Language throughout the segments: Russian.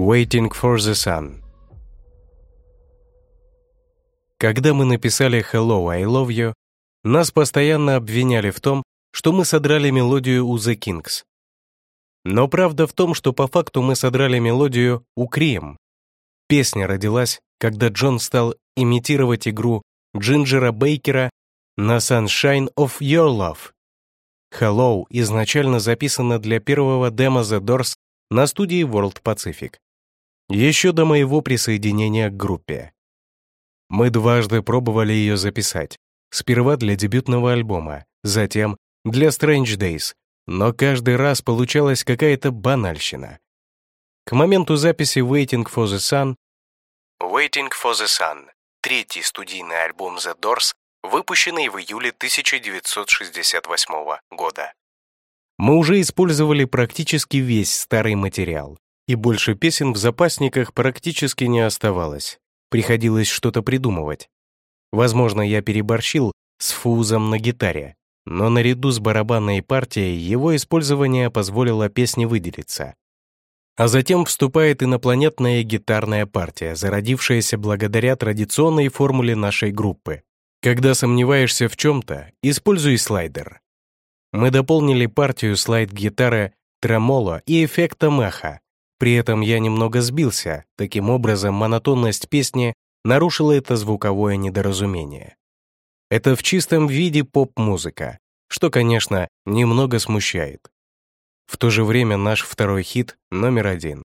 Waiting for the Sun. Когда мы написали Hello, I Love You, нас постоянно обвиняли в том, что мы содрали мелодию у The Kings. Но правда в том, что по факту мы содрали мелодию у Крем. Песня родилась, когда Джон стал имитировать игру Джинджера Бейкера на Sunshine of Your Love. Hello изначально записана для первого демо The Doors на студии World Pacific. Еще до моего присоединения к группе. Мы дважды пробовали ее записать. Сперва для дебютного альбома, затем для Strange Days, но каждый раз получалась какая-то банальщина. К моменту записи Waiting for the Sun Waiting for the Sun — третий студийный альбом The Doors, выпущенный в июле 1968 года. Мы уже использовали практически весь старый материал, и больше песен в запасниках практически не оставалось. Приходилось что-то придумывать. Возможно, я переборщил с фузом на гитаре, но наряду с барабанной партией его использование позволило песне выделиться. А затем вступает инопланетная гитарная партия, зародившаяся благодаря традиционной формуле нашей группы. Когда сомневаешься в чем-то, используй слайдер. Мы дополнили партию слайд-гитары тремоло и эффектом эха. При этом я немного сбился, таким образом монотонность песни нарушила это звуковое недоразумение. Это в чистом виде поп-музыка, что, конечно, немного смущает. В то же время наш второй хит номер один.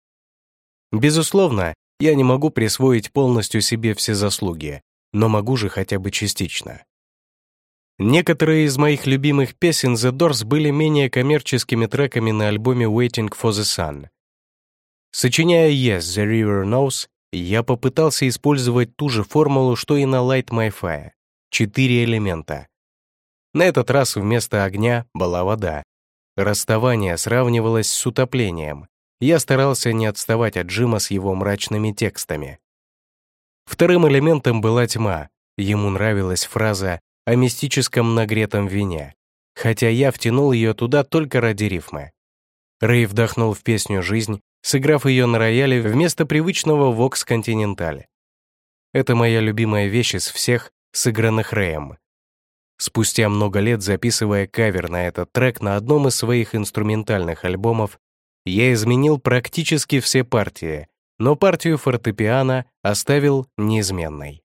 Безусловно, я не могу присвоить полностью себе все заслуги, но могу же хотя бы частично. Некоторые из моих любимых песен The Doors были менее коммерческими треками на альбоме Waiting for the Sun. Сочиняя Yes, The River Knows, я попытался использовать ту же формулу, что и на Light My Fire четыре элемента. На этот раз вместо огня была вода. Расставание сравнивалось с утоплением. Я старался не отставать от Джима с его мрачными текстами. Вторым элементом была тьма. Ему нравилась фраза о мистическом нагретом вине, хотя я втянул ее туда только ради рифмы. Рэй вдохнул в песню жизнь, сыграв ее на рояле вместо привычного Vox Continental. Это моя любимая вещь из всех, сыгранных Рэем. Спустя много лет записывая кавер на этот трек на одном из своих инструментальных альбомов, я изменил практически все партии, но партию фортепиано оставил неизменной.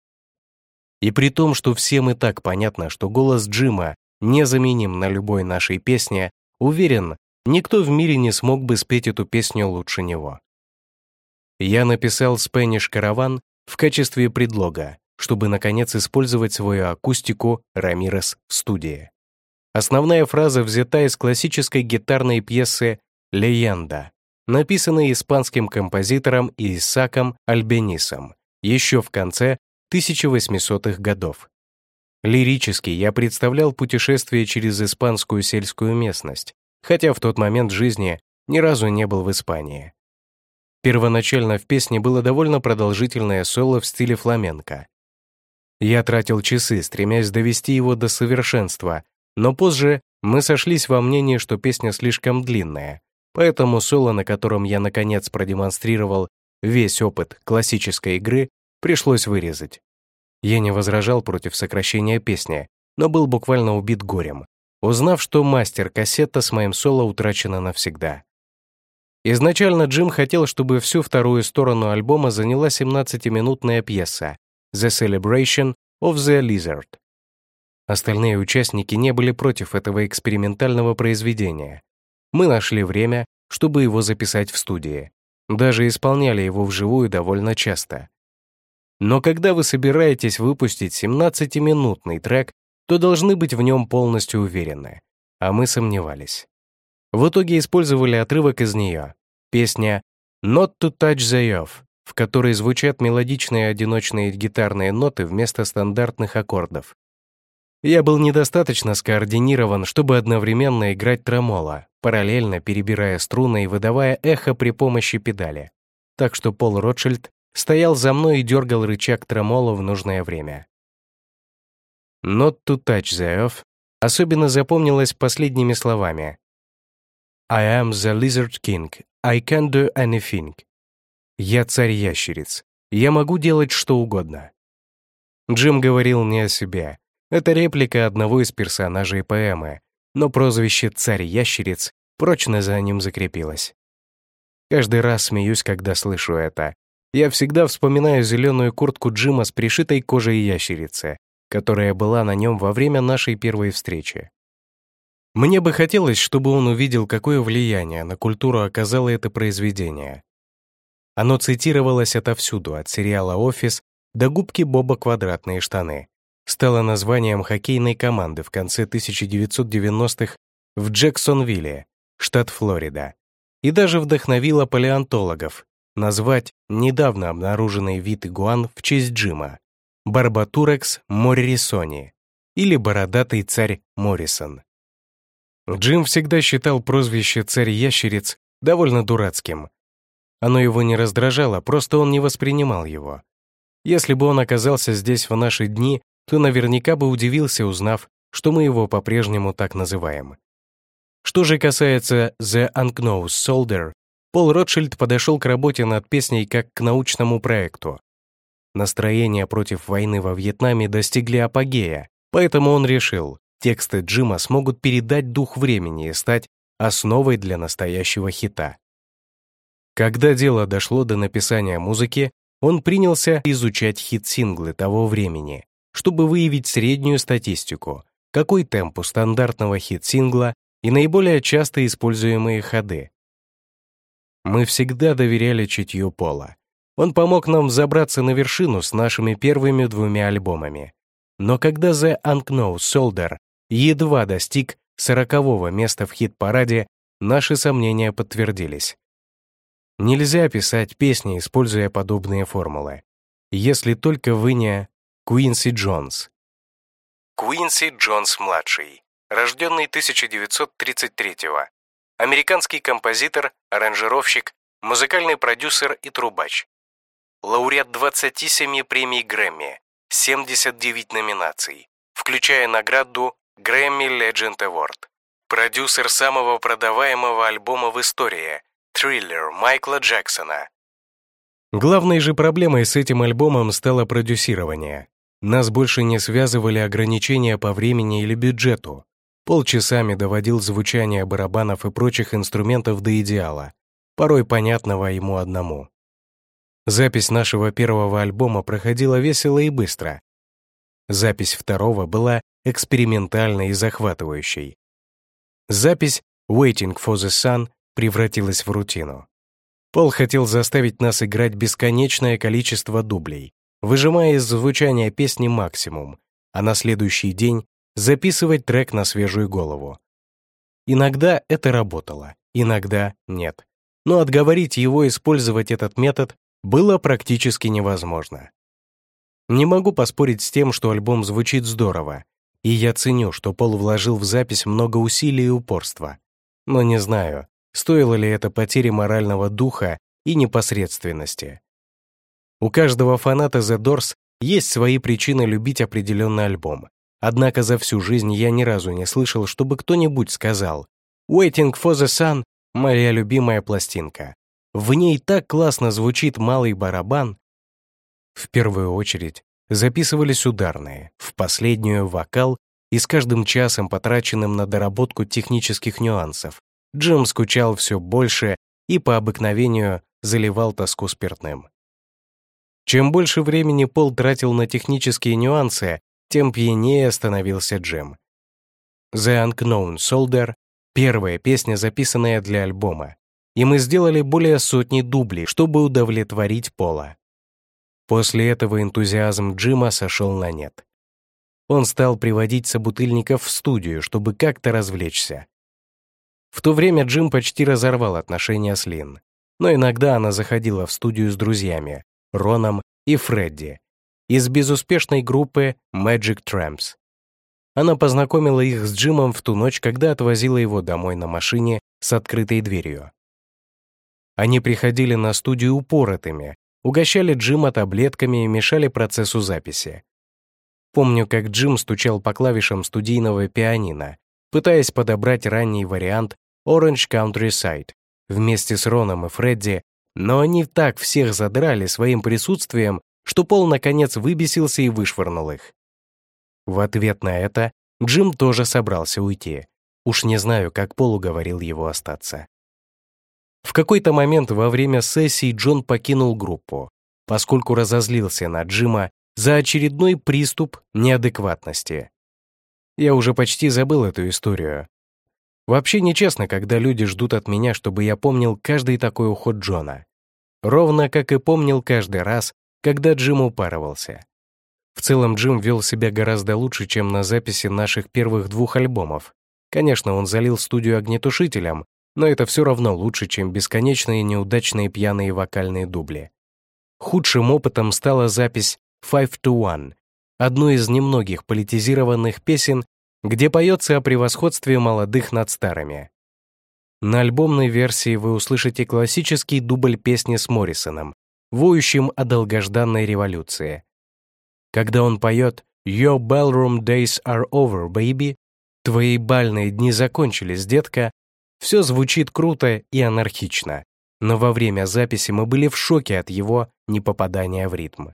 И при том, что всем и так понятно, что голос Джима незаменим на любой нашей песне, уверен, никто в мире не смог бы спеть эту песню лучше него. Я написал «Спэниш Караван» в качестве предлога, чтобы, наконец, использовать свою акустику Рамирес в студии. Основная фраза взята из классической гитарной пьесы «Леянда», написанной испанским композитором Исаком Альбенисом еще в конце 1800-х годов. Лирически я представлял путешествие через испанскую сельскую местность, хотя в тот момент жизни ни разу не был в Испании. Первоначально в песне было довольно продолжительное соло в стиле фламенко, я тратил часы, стремясь довести его до совершенства, но позже мы сошлись во мнении, что песня слишком длинная, поэтому соло, на котором я наконец продемонстрировал весь опыт классической игры, пришлось вырезать. Я не возражал против сокращения песни, но был буквально убит горем, узнав, что мастер-кассета с моим соло утрачена навсегда. Изначально Джим хотел, чтобы всю вторую сторону альбома заняла 17-минутная пьеса, The Celebration of the Lizard. Остальные участники не были против этого экспериментального произведения. Мы нашли время, чтобы его записать в студии. Даже исполняли его вживую довольно часто. Но когда вы собираетесь выпустить 17-минутный трек, то должны быть в нем полностью уверены. А мы сомневались. В итоге использовали отрывок из нее. Песня «Not to touch the earth» в которой звучат мелодичные одиночные гитарные ноты вместо стандартных аккордов. Я был недостаточно скоординирован, чтобы одновременно играть тремоло, параллельно перебирая струны и выдавая эхо при помощи педали. Так что Пол Ротшильд стоял за мной и дергал рычаг тремоло в нужное время. «Not to touch the earth» особенно запомнилась последними словами. «I am the lizard king, I can do anything». «Я царь ящериц. Я могу делать что угодно». Джим говорил не о себе. Это реплика одного из персонажей поэмы, но прозвище «царь ящериц» прочно за ним закрепилось. Каждый раз смеюсь, когда слышу это. Я всегда вспоминаю зеленую куртку Джима с пришитой кожей ящерицы, которая была на нем во время нашей первой встречи. Мне бы хотелось, чтобы он увидел, какое влияние на культуру оказало это произведение. Оно цитировалось отовсюду, от сериала «Офис» до губки Боба «Квадратные штаны». Стало названием хоккейной команды в конце 1990-х в Джексонвилле, штат Флорида. И даже вдохновило палеонтологов назвать недавно обнаруженный вид игуан в честь Джима — Барбатурекс моррисони или бородатый царь Моррисон. Джим всегда считал прозвище «царь ящериц» довольно дурацким. Оно его не раздражало, просто он не воспринимал его. Если бы он оказался здесь в наши дни, то наверняка бы удивился, узнав, что мы его по-прежнему так называем. Что же касается The Unknown Soldier, Пол Ротшильд подошел к работе над песней как к научному проекту. Настроения против войны во Вьетнаме достигли апогея, поэтому он решил, тексты Джима смогут передать дух времени и стать основой для настоящего хита. Когда дело дошло до написания музыки, он принялся изучать хит-синглы того времени, чтобы выявить среднюю статистику, какой темп у стандартного хит-сингла и наиболее часто используемые ходы. Мы всегда доверяли чутью Пола. Он помог нам взобраться на вершину с нашими первыми двумя альбомами. Но когда The Unknown Soldier едва достиг сорокового места в хит-параде, наши сомнения подтвердились. Нельзя писать песни, используя подобные формулы. Если только вы не Куинси Джонс. Куинси Джонс-младший, рожденный 1933-го. Американский композитор, аранжировщик, музыкальный продюсер и трубач. Лауреат 27 премий Грэмми, 79 номинаций, включая награду Grammy Legend Award. Продюсер самого продаваемого альбома в истории «Thriller» Майкла Джексона. Главной же проблемой с этим альбомом стало продюсирование. Нас больше не связывали ограничения по времени или бюджету. Полчасами доводил звучание барабанов и прочих инструментов до идеала, порой понятного ему одному. Запись нашего первого альбома проходила весело и быстро. Запись второго была экспериментальной и захватывающей. Запись «Waiting for the Sun» превратилась в рутину. Пол хотел заставить нас играть бесконечное количество дублей, выжимая из звучания песни максимум, а на следующий день записывать трек на свежую голову. Иногда это работало, иногда нет. Но отговорить его использовать этот метод было практически невозможно. Не могу поспорить с тем, что альбом звучит здорово, и я ценю, что Пол вложил в запись много усилий и упорства. Но не знаю, стоило ли это потери морального духа и непосредственности. У каждого фаната The Doors есть свои причины любить определенный альбом. Однако за всю жизнь я ни разу не слышал, чтобы кто-нибудь сказал «Waiting for the Sun» — моя любимая пластинка. В ней так классно звучит малый барабан. В первую очередь записывались ударные, в последнюю — вокал, и с каждым часом, потраченным на доработку технических нюансов, Джим скучал все больше и по обыкновению заливал тоску спиртным. Чем больше времени Пол тратил на технические нюансы, тем пьянее становился Джим. «The Unknown Soldier» — первая песня, записанная для альбома, и мы сделали более сотни дублей, чтобы удовлетворить Пола. После этого энтузиазм Джима сошел на нет. Он стал приводить собутыльников в студию, чтобы как-то развлечься. В то время Джим почти разорвал отношения с Лин, но иногда она заходила в студию с друзьями, Роном и Фредди, из безуспешной группы Magic Tramps. Она познакомила их с Джимом в ту ночь, когда отвозила его домой на машине с открытой дверью. Они приходили на студию упоротыми, угощали Джима таблетками и мешали процессу записи. Помню, как Джим стучал по клавишам студийного пианино, пытаясь подобрать ранний вариант Orange Countryside. Вместе с Роном и Фредди но они так всех задрали своим присутствием, что Пол наконец выбесился и вышвырнул их. В ответ на это Джим тоже собрался уйти. Уж не знаю, как Пол уговорил его остаться. В какой-то момент во время сессии Джон покинул группу, поскольку разозлился на Джима за очередной приступ неадекватности. Я уже почти забыл эту историю. Вообще нечестно, когда люди ждут от меня, чтобы я помнил каждый такой уход Джона. Ровно как и помнил каждый раз, когда Джим упарывался. В целом Джим вел себя гораздо лучше, чем на записи наших первых двух альбомов. Конечно, он залил студию огнетушителем, но это все равно лучше, чем бесконечные неудачные пьяные вокальные дубли. Худшим опытом стала запись «Five to One», одной из немногих политизированных песен, где поется о превосходстве молодых над старыми. На альбомной версии вы услышите классический дубль песни с Моррисоном, воющим о долгожданной революции. Когда он поет «Your ballroom days are over, baby», «Твои бальные дни закончились, детка», все звучит круто и анархично, но во время записи мы были в шоке от его непопадания в ритм.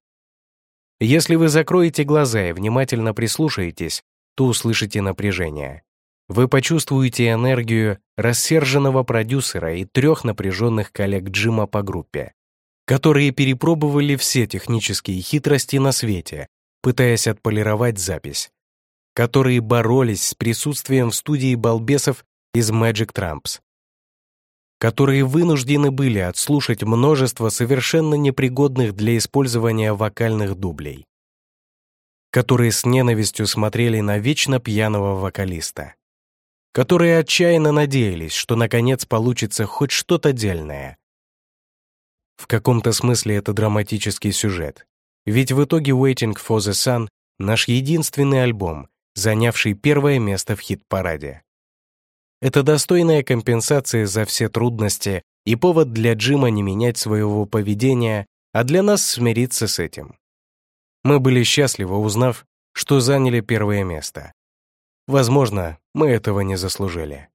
Если вы закроете глаза и внимательно прислушаетесь, то услышите напряжение. Вы почувствуете энергию рассерженного продюсера и трех напряженных коллег Джима по группе, которые перепробовали все технические хитрости на свете, пытаясь отполировать запись, которые боролись с присутствием в студии балбесов из Magic Trumps, которые вынуждены были отслушать множество совершенно непригодных для использования вокальных дублей, которые с ненавистью смотрели на вечно пьяного вокалиста, которые отчаянно надеялись, что наконец получится хоть что-то дельное. В каком-то смысле это драматический сюжет, ведь в итоге Waiting for the Sun — наш единственный альбом, занявший первое место в хит-параде. Это достойная компенсация за все трудности и повод для Джима не менять своего поведения, а для нас смириться с этим. Мы были счастливы, узнав, что заняли первое место. Возможно, мы этого не заслужили.